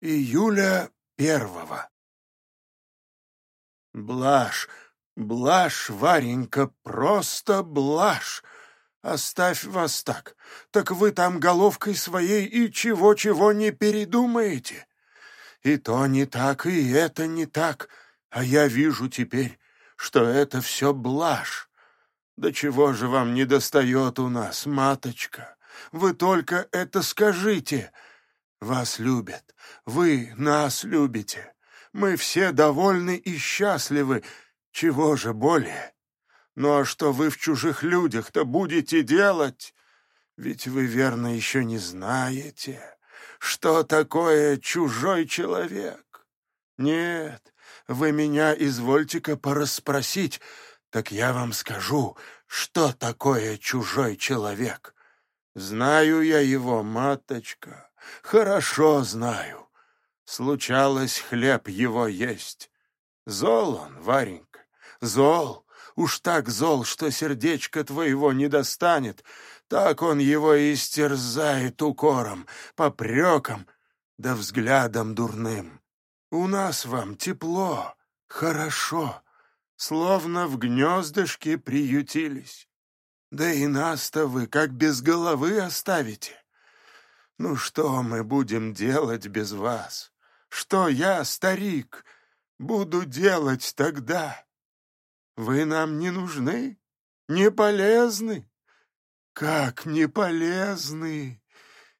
июля первого. Блажь, блажь, Варенька, просто блажь! Оставь вас так, так вы там головкой своей и чего-чего не передумаете. И то не так, и это не так, а я вижу теперь, что это все блажь. Да чего же вам не достает у нас, маточка? Вы только это скажите. Вас любят, вы нас любите. Мы все довольны и счастливы. Чего же более? Ну а что вы в чужих людях-то будете делать? Ведь вы, верно, еще не знаете, что такое чужой человек. Нет, вы меня извольте-ка порасспросить, так я вам скажу, что такое чужой человек. Знаю я его, маточка, хорошо знаю. Случалось хлеб его есть. Зол он, Варенька, зол, уж так зол, что сердечко твоего не достанет, так он его и стерзает укором, попреком, да взглядом дурным. У нас вам тепло, хорошо, словно в гнездышке приютились. Да и нас-то вы как без головы оставите. Ну что мы будем делать без вас? Что я, старик, буду делать тогда? Вы нам не нужны, не полезны. Как не полезны?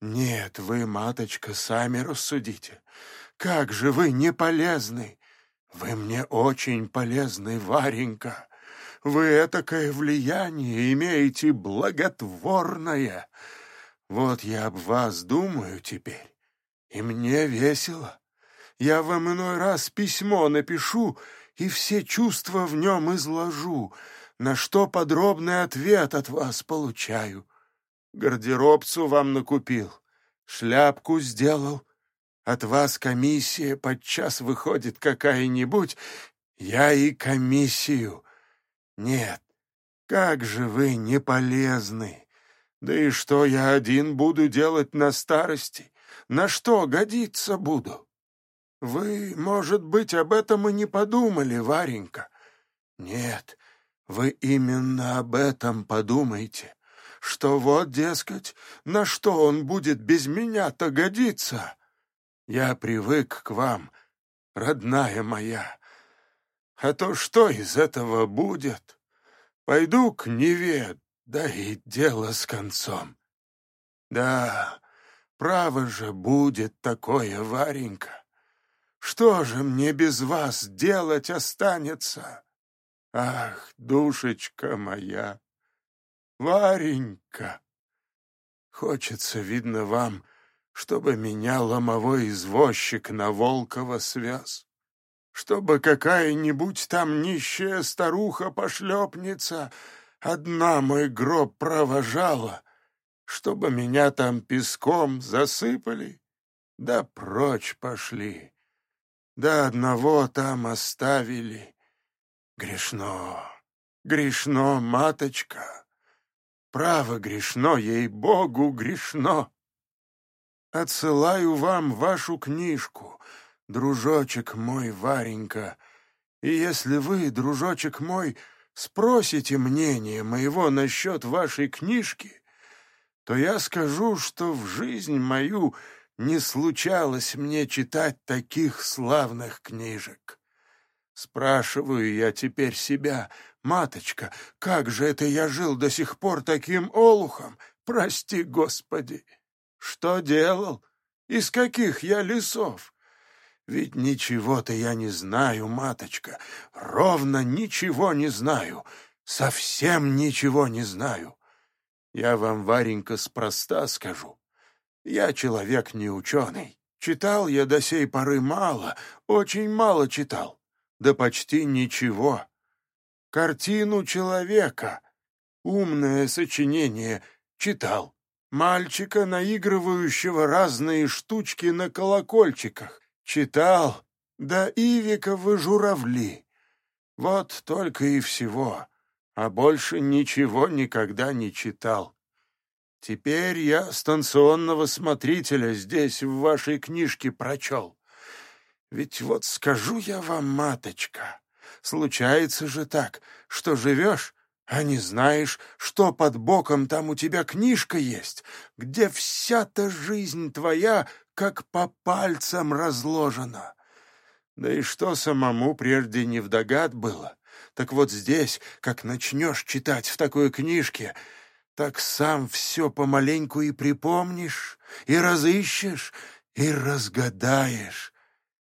Нет, вы, маточка, сами рассудите. Как же вы не полезны? Вы мне очень полезны, Варенька. Вы этакое влияние имеете благотворное. Вот я об вас думаю теперь, и мне весело. Я вам иной раз письмо напишу и все чувства в нем изложу, на что подробный ответ от вас получаю. Гардеробцу вам накупил, шляпку сделал — от вас комиссия подчас выходит какая-нибудь, я и комиссию. Нет, как же вы не полезны. Да и что я один буду делать на старости? На что годиться буду? Вы, может быть, об этом и не подумали, Варенька. Нет, вы именно об этом подумайте, что вот, дескать, на что он будет без меня-то годиться. Я привык к вам, родная моя. А то что из этого будет? Пойду к Неве, да и дело с концом. Да, право же будет такое, Варенька. Что же мне без вас делать останется? Ах, душечка моя, Варенька! Хочется, видно, вам чтобы меня ломовой извозчик на Волкова свез, чтобы какая-нибудь там нищая старуха-пошлепница одна мой гроб провожала, чтобы меня там песком засыпали, да прочь пошли, да одного там оставили. Грешно, грешно, маточка, право грешно, ей-богу, грешно. Отсылаю вам вашу книжку, дружочек мой, Варенька, и если вы, дружочек мой, спросите мнение моего насчет вашей книжки, то я скажу, что в жизнь мою не случалось мне читать таких славных книжек. Спрашиваю я теперь себя, маточка, как же это я жил до сих пор таким олухом? Прости, Господи! Что делал? Из каких я лесов? Ведь ничего-то я не знаю, маточка, ровно ничего не знаю, совсем ничего не знаю. Я вам, Варенька, спроста скажу. Я человек не ученый. Читал я до сей поры мало, очень мало читал, да почти ничего. Картину человека, умное сочинение, читал мальчика, наигрывающего разные штучки на колокольчиках. Читал, да Ивиковы журавли. Вот только и всего, а больше ничего никогда не читал. Теперь я станционного смотрителя здесь в вашей книжке прочел. Ведь вот скажу я вам, маточка, случается же так, что живешь, а не знаешь, что под боком там у тебя книжка есть, где вся-то жизнь твоя как по пальцам разложена. Да и что самому прежде не вдогад было, так вот здесь, как начнешь читать в такой книжке, так сам все помаленьку и припомнишь, и разыщешь, и разгадаешь.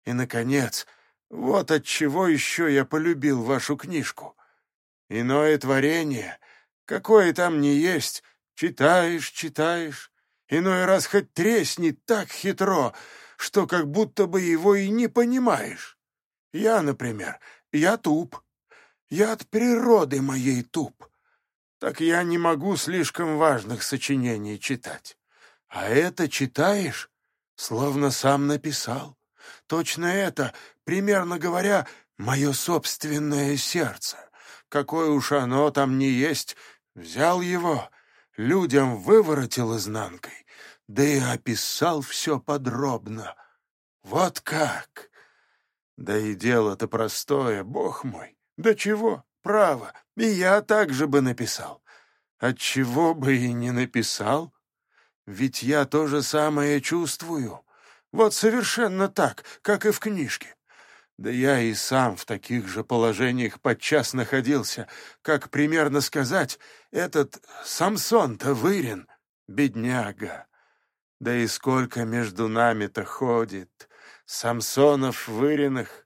И, наконец, вот от чего еще я полюбил вашу книжку. Иное творение, какое там ни есть, читаешь, читаешь, иной раз хоть тресни так хитро, что как будто бы его и не понимаешь. Я, например, я туп, я от природы моей туп. Так я не могу слишком важных сочинений читать. А это читаешь, словно сам написал. Точно это, примерно говоря, мое собственное сердце. Какое уж оно там не есть, взял его, людям выворотил изнанкой, да и описал все подробно. Вот как! Да и дело-то простое, бог мой. Да чего, право, и я так же бы написал. Отчего бы и не написал? Ведь я то же самое чувствую. Вот совершенно так, как и в книжке. Да я и сам в таких же положениях подчас находился, как примерно сказать, этот Самсон-то вырен, бедняга. Да и сколько между нами-то ходит, Самсонов выренных,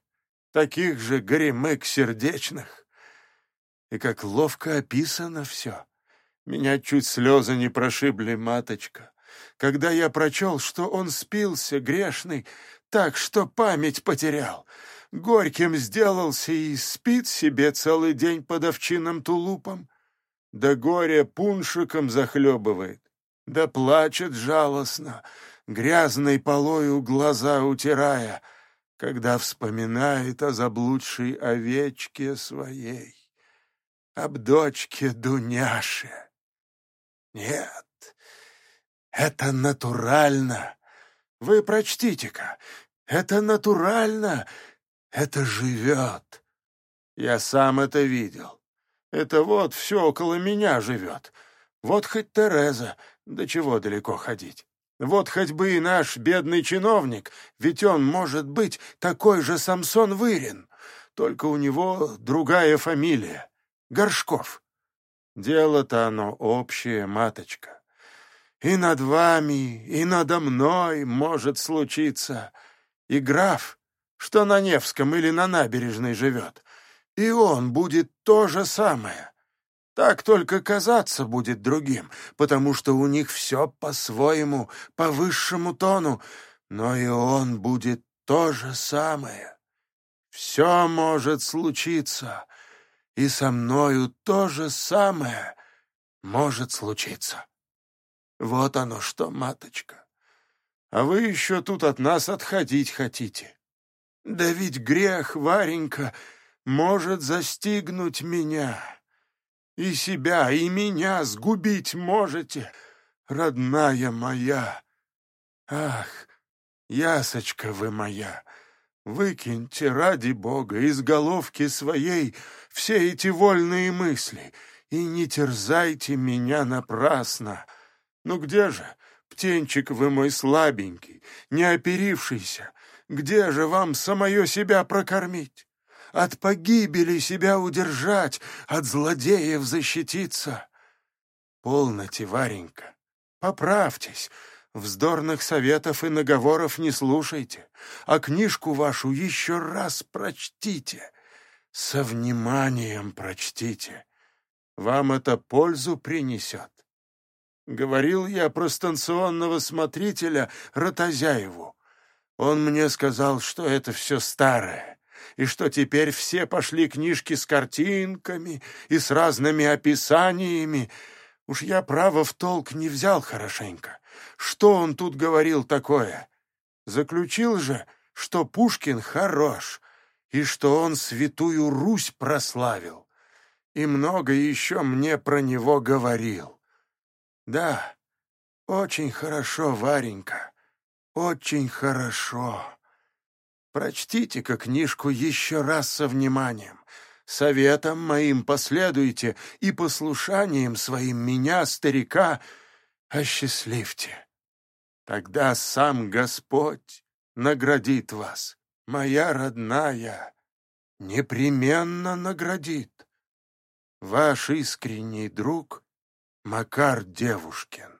таких же горемык сердечных. И как ловко описано все. Меня чуть слезы не прошибли, маточка когда я прочел, что он спился, грешный, так что память потерял. Горьким сделался и спит себе целый день под овчиным тулупом. Да горе пуншиком захлебывает, да плачет жалостно, грязной полою глаза утирая, когда вспоминает о заблудшей овечке своей, об дочке Дуняше. Нет, это натурально. Вы прочтите-ка. Это натурально. Это живет. Я сам это видел. Это вот все около меня живет. Вот хоть Тереза, до чего далеко ходить. Вот хоть бы и наш бедный чиновник, ведь он, может быть, такой же Самсон Вырин, только у него другая фамилия — Горшков. Дело-то оно общее, маточка. И над вами, и надо мной может случиться. И граф, что на Невском или на набережной живет, и он будет то же самое. Так только казаться будет другим, потому что у них все по-своему, по высшему тону, но и он будет то же самое. Все может случиться, и со мною то же самое может случиться. Вот оно что, маточка. А вы еще тут от нас отходить хотите. Да ведь грех, Варенька, может застигнуть меня. И себя, и меня сгубить можете, родная моя. Ах, ясочка вы моя, выкиньте ради Бога из головки своей все эти вольные мысли и не терзайте меня напрасно. Ну где же, птенчик вы мой слабенький, не оперившийся, где же вам самое себя прокормить? От погибели себя удержать, от злодеев защититься? Полноте, Варенька, поправьтесь, вздорных советов и наговоров не слушайте, а книжку вашу еще раз прочтите, со вниманием прочтите. Вам это пользу принесет. Говорил я про станционного смотрителя Ротозяеву. Он мне сказал, что это все старое, и что теперь все пошли книжки с картинками и с разными описаниями. Уж я, право, в толк не взял хорошенько. Что он тут говорил такое? Заключил же, что Пушкин хорош, и что он святую Русь прославил. И много еще мне про него говорил. Да, Очень хорошо, Варенька, очень хорошо. Прочтите-ка книжку еще раз со вниманием. Советом моим последуйте и послушанием своим меня, старика, осчастливьте. Тогда сам Господь наградит вас, моя родная, непременно наградит. Ваш искренний друг Макар Девушкин.